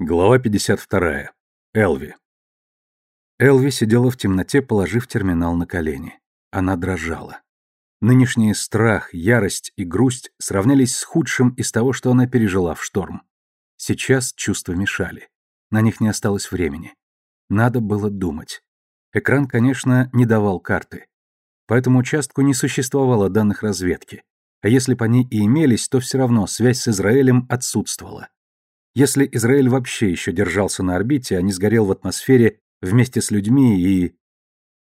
Глава 52. Элви. Элви сидела в темноте, положив терминал на колени. Она дрожала. Нынешний страх, ярость и грусть сравнялись с худшим из того, что она пережила в шторм. Сейчас чувства мешали. На них не осталось времени. Надо было думать. Экран, конечно, не давал карты. По этому участку не существовало данных разведки. А если бы они и имелись, то все равно связь с Израилем отсутствовала. Если Израиль вообще еще держался на орбите, а не сгорел в атмосфере вместе с людьми и...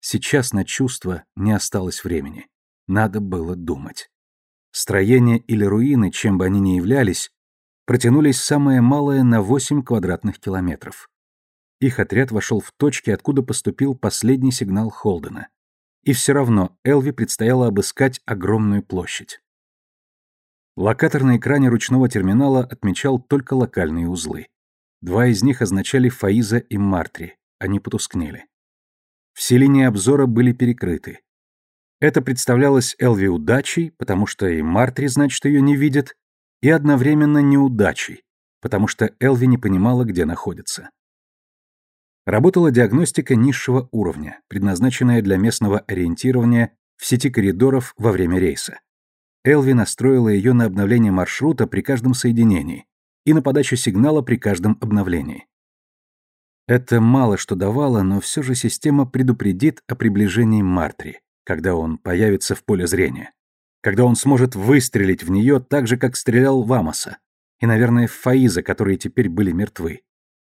Сейчас на чувства не осталось времени. Надо было думать. Строения или руины, чем бы они ни являлись, протянулись самое малое на 8 квадратных километров. Их отряд вошел в точки, откуда поступил последний сигнал Холдена. И все равно Элви предстояло обыскать огромную площадь. Локатор на экране ручного терминала отмечал только локальные узлы. Два из них означали Фаиза и Мартри, они потускнели. Все линии обзора были перекрыты. Это представлялось Элви удачей, потому что и Мартри, значит, ее не видит, и одновременно неудачей, потому что Элви не понимала, где находится. Работала диагностика низшего уровня, предназначенная для местного ориентирования в сети коридоров во время рейса. Элви настроила ее на обновление маршрута при каждом соединении и на подачу сигнала при каждом обновлении. Это мало что давало, но все же система предупредит о приближении Мартри, когда он появится в поле зрения. Когда он сможет выстрелить в нее так же, как стрелял в Амоса. И, наверное, в Фаиза, которые теперь были мертвы.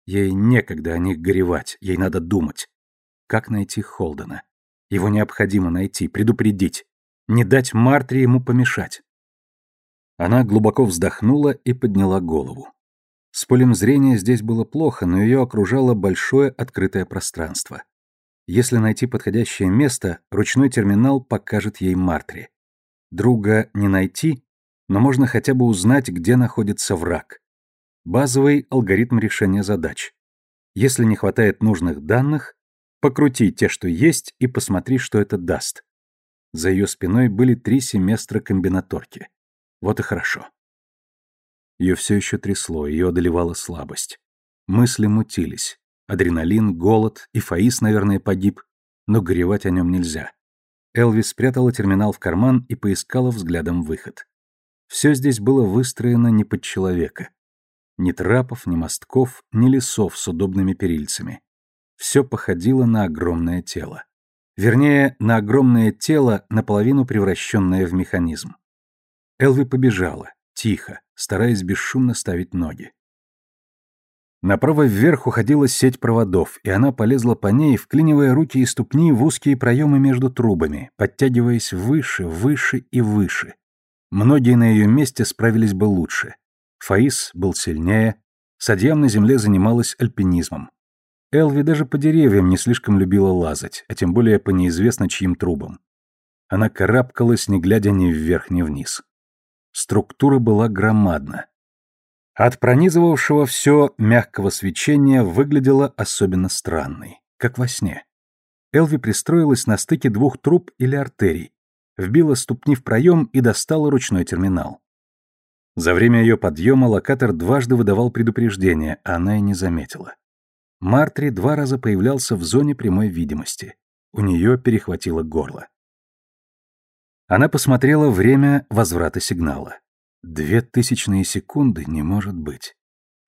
Ей некогда о них горевать, ей надо думать. Как найти Холдена? Его необходимо найти, предупредить не дать Мартре ему помешать. Она глубоко вздохнула и подняла голову. С полем зрения здесь было плохо, но ее окружало большое открытое пространство. Если найти подходящее место, ручной терминал покажет ей Мартри. Друга не найти, но можно хотя бы узнать, где находится враг. Базовый алгоритм решения задач. Если не хватает нужных данных, покрути те, что есть, и посмотри, что это даст. За ее спиной были три семестра комбинаторки. Вот и хорошо. Ее все еще трясло, ее одолевала слабость. Мысли мутились. Адреналин, голод, и Фаис, наверное, погиб, но горевать о нем нельзя. Элви спрятала терминал в карман и поискала взглядом выход. Все здесь было выстроено не под человека. Ни трапов, ни мостков, ни лесов с удобными перильцами. Все походило на огромное тело. Вернее, на огромное тело, наполовину превращенное в механизм. Элви побежала, тихо, стараясь бесшумно ставить ноги. Направо вверх уходила сеть проводов, и она полезла по ней, вклинивая руки и ступни в узкие проемы между трубами, подтягиваясь выше, выше и выше. Многие на ее месте справились бы лучше. Фаис был сильнее, Садьям на земле занималась альпинизмом. Элви даже по деревьям не слишком любила лазать, а тем более по неизвестно чьим трубам. Она карабкалась, не глядя ни вверх, ни вниз. Структура была громадна. От пронизывавшего все мягкого свечения выглядела особенно странной, как во сне. Элви пристроилась на стыке двух труб или артерий, вбила ступни в проем и достала ручной терминал. За время ее подъема локатор дважды выдавал предупреждение, а она и не заметила. Мартри два раза появлялся в зоне прямой видимости. У нее перехватило горло. Она посмотрела время возврата сигнала. Две тысячные секунды не может быть.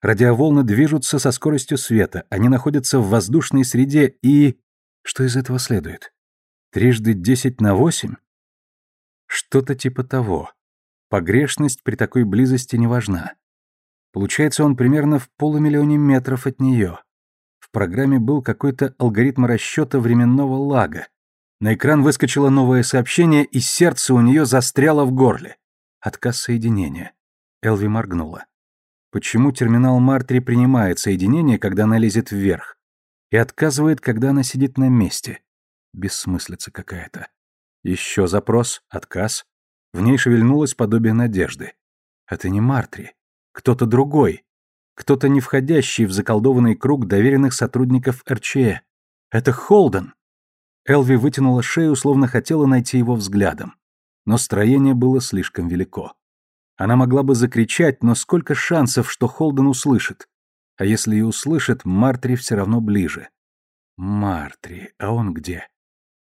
Радиоволны движутся со скоростью света, они находятся в воздушной среде и... Что из этого следует? Трижды десять на восемь? Что-то типа того. Погрешность при такой близости не важна. Получается, он примерно в полумиллионе метров от нее. В программе был какой-то алгоритм расчета временного лага. На экран выскочило новое сообщение, и сердце у нее застряло в горле. Отказ соединения. Элви моргнула. Почему терминал Мартри принимает соединение, когда она лезет вверх, и отказывает, когда она сидит на месте? Бессмыслица какая-то. Еще запрос, отказ. В ней шевельнулось подобие надежды. Это не Мартри. Кто-то другой. Кто-то не входящий в заколдованный круг доверенных сотрудников РЧЭ. Это Холден. Элви вытянула шею, словно хотела найти его взглядом. Но строение было слишком велико. Она могла бы закричать, но сколько шансов, что Холден услышит? А если и услышит, Мартри все равно ближе. Мартри, а он где?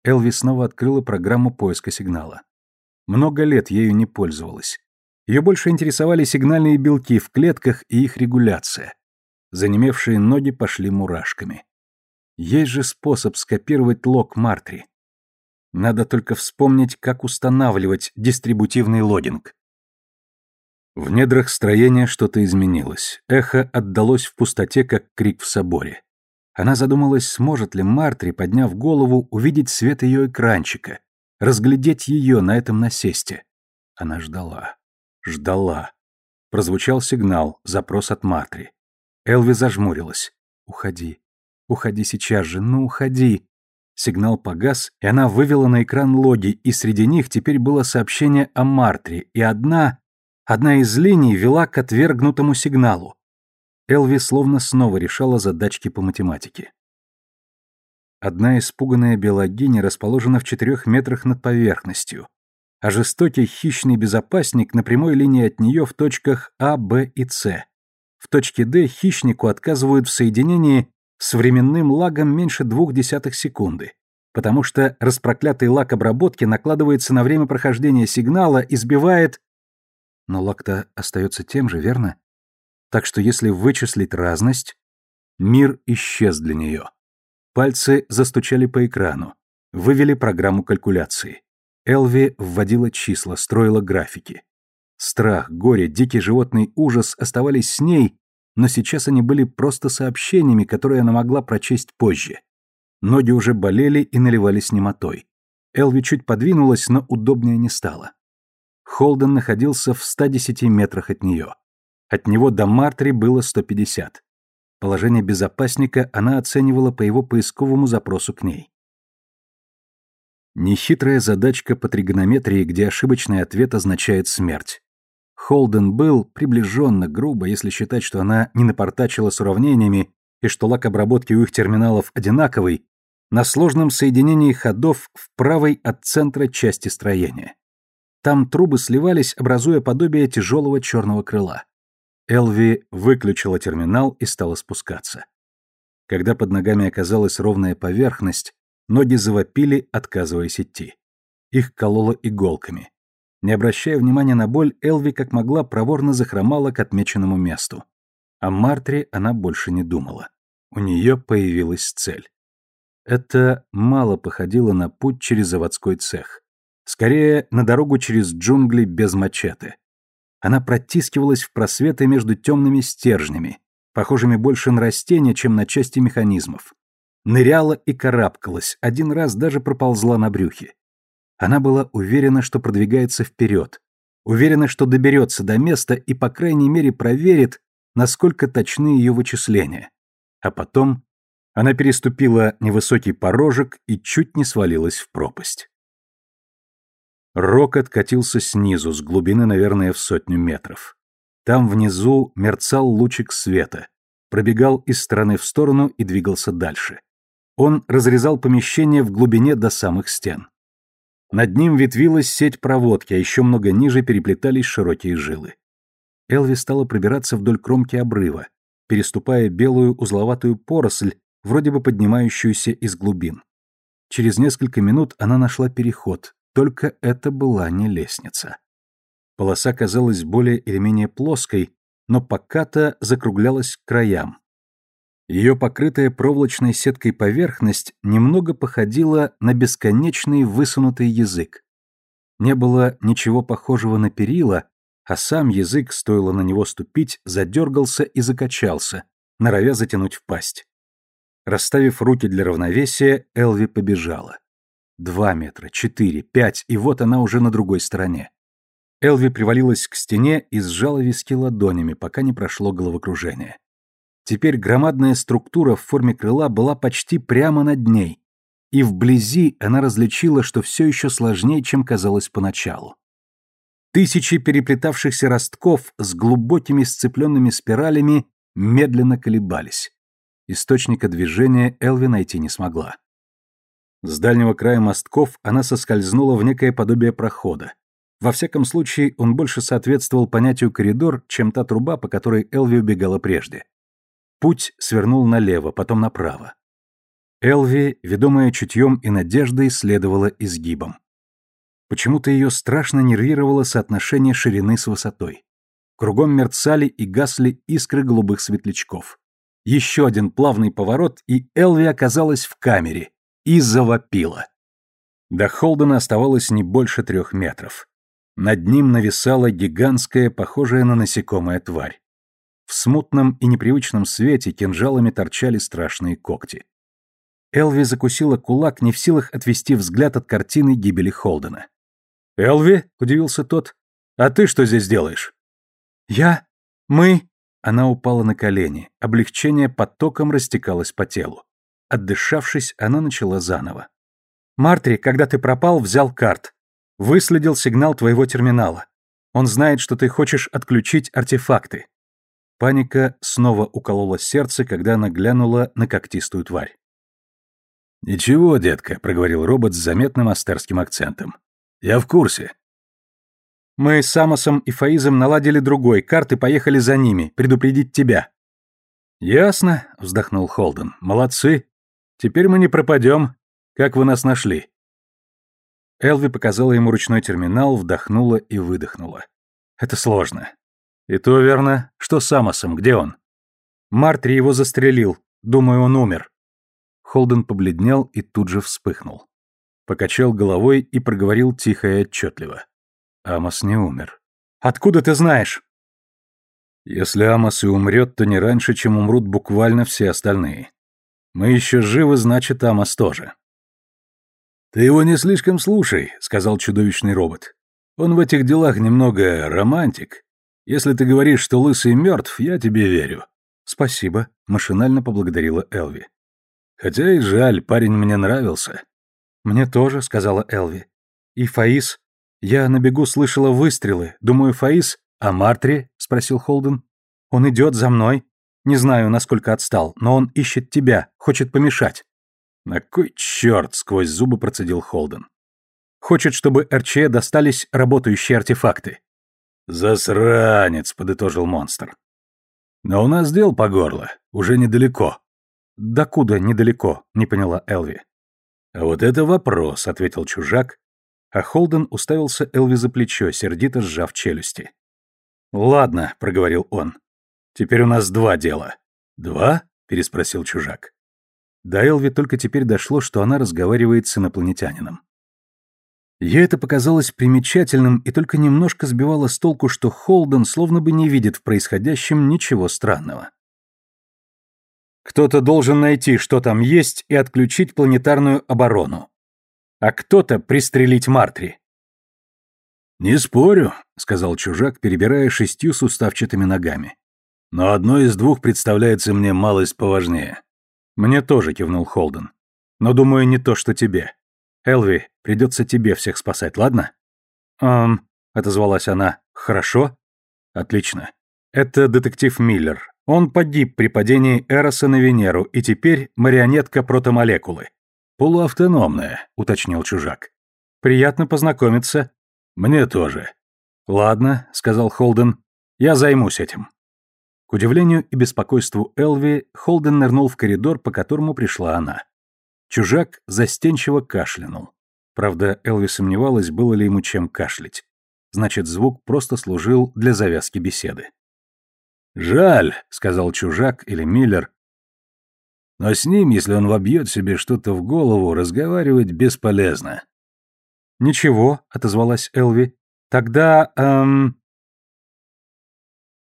Элви снова открыла программу поиска сигнала. Много лет ею не пользовалась. Ее больше интересовали сигнальные белки в клетках и их регуляция. Занемевшие ноги пошли мурашками. Есть же способ скопировать лог Мартри. Надо только вспомнить, как устанавливать дистрибутивный логинг. В недрах строения что-то изменилось. Эхо отдалось в пустоте, как крик в соборе. Она задумалась, сможет ли Мартри, подняв голову, увидеть свет ее экранчика, разглядеть ее на этом насесте. Она ждала. Ждала. Прозвучал сигнал, запрос от Мартри. Элви зажмурилась. «Уходи. Уходи сейчас же, ну уходи». Сигнал погас, и она вывела на экран логи, и среди них теперь было сообщение о Мартри, и одна... Одна из линий вела к отвергнутому сигналу. Элви словно снова решала задачки по математике. Одна испуганная биологиня расположена в четырех метрах над поверхностью, а жестокий хищный безопасник на прямой линии от нее в точках А, Б и С. В точке D хищнику отказывают в соединении с временным лагом меньше двух десятых секунды, потому что распроклятый лак обработки накладывается на время прохождения сигнала и сбивает но лак-то остается тем же, верно? Так что если вычислить разность, мир исчез для нее. Пальцы застучали по экрану, вывели программу калькуляции. Элви вводила числа, строила графики. Страх, горе, дикий животный ужас оставались с ней, но сейчас они были просто сообщениями, которые она могла прочесть позже. Ноги уже болели и наливались немотой. Элви чуть подвинулась, но удобнее не стало. Холден находился в 110 метрах от нее. От него до Мартри было 150. Положение безопасника она оценивала по его поисковому запросу к ней. Нехитрая задачка по тригонометрии, где ошибочный ответ означает смерть. Холден был приближенно грубо, если считать, что она не напортачила с уравнениями и что лак обработки у их терминалов одинаковый, на сложном соединении ходов в правой от центра части строения. Там трубы сливались, образуя подобие тяжелого черного крыла. Элви выключила терминал и стала спускаться. Когда под ногами оказалась ровная поверхность, ноги завопили, отказываясь идти. Их кололо иголками. Не обращая внимания на боль, Элви как могла проворно захромала к отмеченному месту. О Мартре она больше не думала. У нее появилась цель. Это мало походило на путь через заводской цех. Скорее, на дорогу через джунгли без мачете. Она протискивалась в просветы между темными стержнями, похожими больше на растения, чем на части механизмов. Ныряла и карабкалась, один раз даже проползла на брюхе. Она была уверена, что продвигается вперед, уверена, что доберется до места и, по крайней мере, проверит, насколько точны ее вычисления. А потом она переступила невысокий порожек и чуть не свалилась в пропасть. Рок откатился снизу, с глубины, наверное, в сотню метров. Там внизу мерцал лучик света, пробегал из стороны в сторону и двигался дальше. Он разрезал помещение в глубине до самых стен. Над ним ветвилась сеть проводки, а еще много ниже переплетались широкие жилы. Элви стала пробираться вдоль кромки обрыва, переступая белую узловатую поросль, вроде бы поднимающуюся из глубин. Через несколько минут она нашла переход, только это была не лестница. Полоса казалась более или менее плоской, но поката закруглялась к краям. Ее покрытая проволочной сеткой поверхность немного походила на бесконечный высунутый язык. Не было ничего похожего на перила, а сам язык, стоило на него ступить, задергался и закачался, норовя затянуть в пасть. Расставив руки для равновесия, Элви побежала. Два метра, четыре, пять, и вот она уже на другой стороне. Элви привалилась к стене и сжала виски ладонями, пока не прошло головокружение. Теперь громадная структура в форме крыла была почти прямо над ней, и вблизи она различила, что все еще сложнее, чем казалось поначалу. Тысячи переплетавшихся ростков с глубокими сцепленными спиралями медленно колебались. Источника движения Элви найти не смогла. С дальнего края мостков она соскользнула в некое подобие прохода. Во всяком случае, он больше соответствовал понятию коридор, чем та труба, по которой Элви убегала прежде. Путь свернул налево, потом направо. Элви, ведомая чутьем и надеждой, следовала изгибом. Почему-то ее страшно нервировало соотношение ширины с высотой. Кругом мерцали и гасли искры голубых светлячков. Еще один плавный поворот, и Элви оказалась в камере и завопила. До Холдена оставалось не больше трех метров. Над ним нависала гигантская, похожая на насекомое тварь. В смутном и непривычном свете кинжалами торчали страшные когти. Элви закусила кулак, не в силах отвести взгляд от картины гибели Холдена. «Элви?» — удивился тот. «А ты что здесь делаешь?» «Я... мы...» Она упала на колени. Облегчение потоком растекалось по телу. Отдышавшись, она начала заново. «Мартри, когда ты пропал, взял карт. Выследил сигнал твоего терминала. Он знает, что ты хочешь отключить артефакты». Паника снова уколола сердце, когда она глянула на когтистую тварь. «Ничего, детка», — проговорил робот с заметным астерским акцентом. «Я в курсе. Мы с Амосом и Фаизом наладили другой, карты поехали за ними, предупредить тебя». «Ясно», — вздохнул Холден. «Молодцы. Теперь мы не пропадем. Как вы нас нашли?» Элви показала ему ручной терминал, вдохнула и выдохнула. «Это сложно». «И то верно. Что с Амосом? Где он?» «Мартри его застрелил. Думаю, он умер». Холден побледнел и тут же вспыхнул. Покачал головой и проговорил тихо и отчетливо. Амос не умер. Откуда ты знаешь? Если Амос и умрет, то не раньше, чем умрут буквально все остальные. Мы еще живы, значит, Амос тоже. Ты его не слишком слушай, сказал чудовищный робот. Он в этих делах немного романтик. Если ты говоришь, что лысый мертв, я тебе верю. Спасибо, машинально поблагодарила Элви. Хотя и жаль, парень мне нравился. Мне тоже, сказала Элви. И Фаис «Я на бегу слышала выстрелы. Думаю, Фаис...» «А Мартри?» — спросил Холден. «Он идет за мной. Не знаю, насколько отстал, но он ищет тебя, хочет помешать». «На кой черт?» — сквозь зубы процедил Холден. «Хочет, чтобы РЧ достались работающие артефакты». «Засранец!» — подытожил монстр. «Но у нас дел по горло, уже недалеко». «Докуда недалеко?» — не поняла Элви. «А вот это вопрос», — ответил чужак, а Холден уставился Элви за плечо, сердито сжав челюсти. «Ладно», — проговорил он. «Теперь у нас два дела». «Два?» — переспросил чужак. До Элви только теперь дошло, что она разговаривает с инопланетянином. Ей это показалось примечательным и только немножко сбивало с толку, что Холден словно бы не видит в происходящем ничего странного. Кто-то должен найти, что там есть, и отключить планетарную оборону а кто-то пристрелить Мартри. «Не спорю», — сказал чужак, перебирая шестью суставчатыми ногами. «Но одно из двух представляется мне малость поважнее». «Мне тоже», — кивнул Холден. «Но, думаю, не то, что тебе. Элви, придется тебе всех спасать, ладно?» «Эм», — отозвалась она. «Хорошо?» «Отлично. Это детектив Миллер. Он погиб при падении Эроса на Венеру, и теперь марионетка протомолекулы. «Полуавтономная», — уточнил чужак. «Приятно познакомиться». «Мне тоже». «Ладно», — сказал Холден, — «я займусь этим». К удивлению и беспокойству Элви, Холден нырнул в коридор, по которому пришла она. Чужак застенчиво кашлянул. Правда, Элви сомневалась, было ли ему чем кашлять. Значит, звук просто служил для завязки беседы. «Жаль», — сказал чужак или Миллер, но с ним, если он вобьет себе что-то в голову, разговаривать бесполезно. «Ничего», — отозвалась Элви. «Тогда, эм...»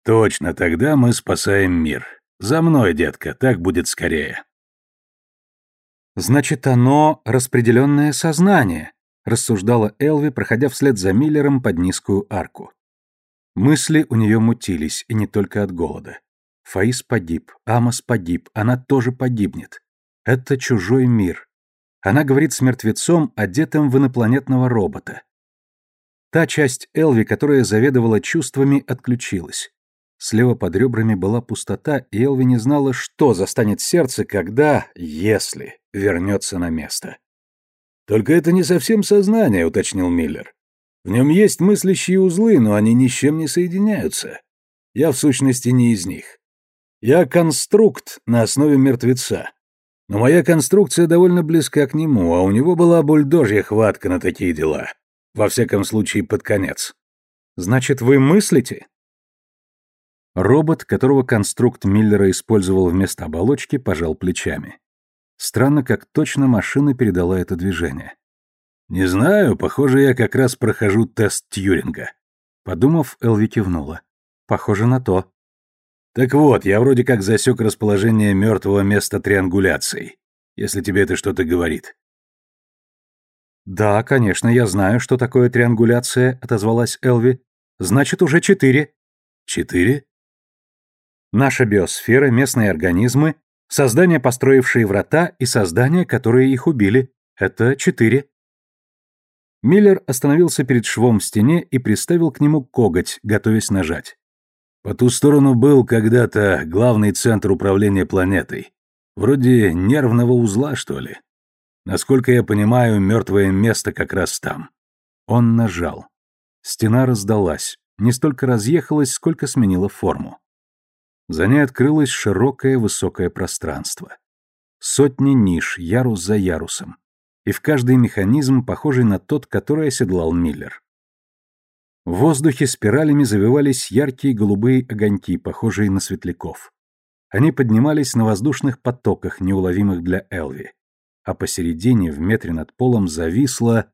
«Точно, тогда мы спасаем мир. За мной, детка, так будет скорее». «Значит, оно распределенное сознание», — рассуждала Элви, проходя вслед за Миллером под низкую арку. Мысли у нее мутились, и не только от голода. Фаис погиб, Амос погиб, она тоже погибнет. Это чужой мир. Она говорит с мертвецом, одетым в инопланетного робота. Та часть Элви, которая заведовала чувствами, отключилась. Слева под ребрами была пустота, и Элви не знала, что застанет сердце, когда, если, вернется на место. «Только это не совсем сознание», — уточнил Миллер. «В нем есть мыслящие узлы, но они ни с чем не соединяются. Я, в сущности, не из них. Я конструкт на основе мертвеца. Но моя конструкция довольно близка к нему, а у него была бульдожья хватка на такие дела. Во всяком случае, под конец. Значит, вы мыслите? Робот, которого конструкт Миллера использовал вместо оболочки, пожал плечами. Странно, как точно машина передала это движение. «Не знаю, похоже, я как раз прохожу тест Тьюринга». Подумав, Элви кивнула. «Похоже на то». «Так вот, я вроде как засек расположение мертвого места триангуляцией, если тебе это что-то говорит». «Да, конечно, я знаю, что такое триангуляция», — отозвалась Элви. «Значит, уже четыре». «Четыре?» «Наша биосфера, местные организмы, создания, построившие врата, и создания, которые их убили. Это четыре». Миллер остановился перед швом в стене и приставил к нему коготь, готовясь нажать. По ту сторону был когда-то главный центр управления планетой. Вроде нервного узла, что ли. Насколько я понимаю, мертвое место как раз там. Он нажал. Стена раздалась, не столько разъехалась, сколько сменила форму. За ней открылось широкое высокое пространство. Сотни ниш, ярус за ярусом и в каждый механизм, похожий на тот, который оседлал Миллер. В воздухе спиралями завивались яркие голубые огоньки, похожие на светляков. Они поднимались на воздушных потоках, неуловимых для Элви. А посередине, в метре над полом, зависла...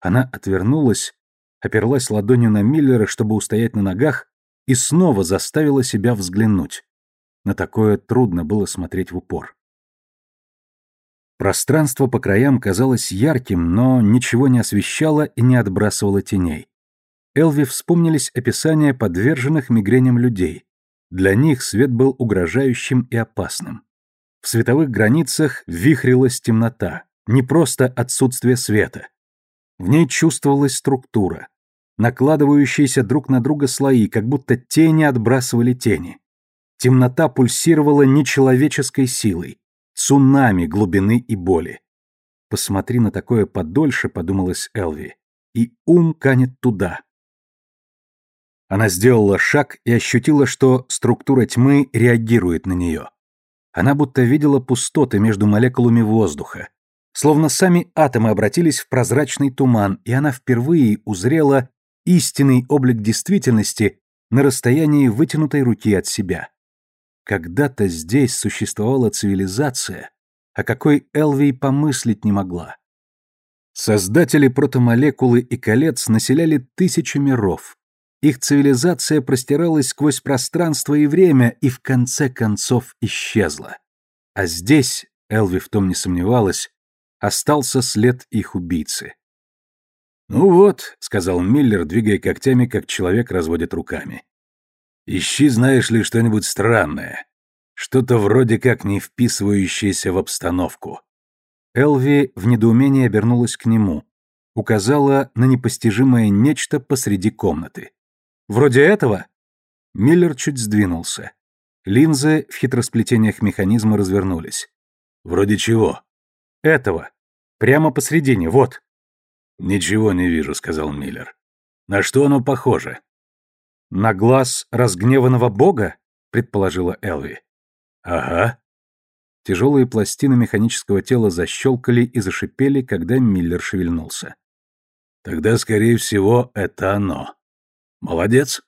Она отвернулась, оперлась ладонью на Миллера, чтобы устоять на ногах, и снова заставила себя взглянуть. На такое трудно было смотреть в упор. Пространство по краям казалось ярким, но ничего не освещало и не отбрасывало теней. Элви вспомнились описания подверженных мигреням людей. Для них свет был угрожающим и опасным. В световых границах вихрилась темнота, не просто отсутствие света. В ней чувствовалась структура, накладывающиеся друг на друга слои, как будто тени отбрасывали тени. Темнота пульсировала нечеловеческой силой, Цунами глубины и боли. Посмотри на такое подольше, подумалась Элви, и ум канет туда. Она сделала шаг и ощутила, что структура тьмы реагирует на нее. Она будто видела пустоты между молекулами воздуха. Словно сами атомы обратились в прозрачный туман, и она впервые узрела истинный облик действительности на расстоянии вытянутой руки от себя. Когда-то здесь существовала цивилизация, о какой Элви помыслить не могла. Создатели протомолекулы и колец населяли тысячи миров. Их цивилизация простиралась сквозь пространство и время и в конце концов исчезла. А здесь, Элви в том не сомневалась, остался след их убийцы. «Ну вот», — сказал Миллер, двигая когтями, как человек разводит руками. Ищи, знаешь ли, что-нибудь странное. Что-то вроде как не вписывающееся в обстановку. Элви в недоумении обернулась к нему, указала на непостижимое нечто посреди комнаты. «Вроде этого?» Миллер чуть сдвинулся. Линзы в хитросплетениях механизма развернулись. «Вроде чего?» «Этого. Прямо посредине, вот». «Ничего не вижу», — сказал Миллер. «На что оно похоже?» «На глаз разгневанного бога?» — предположила Элви. «Ага». Тяжелые пластины механического тела защелкали и зашипели, когда Миллер шевельнулся. «Тогда, скорее всего, это оно. Молодец».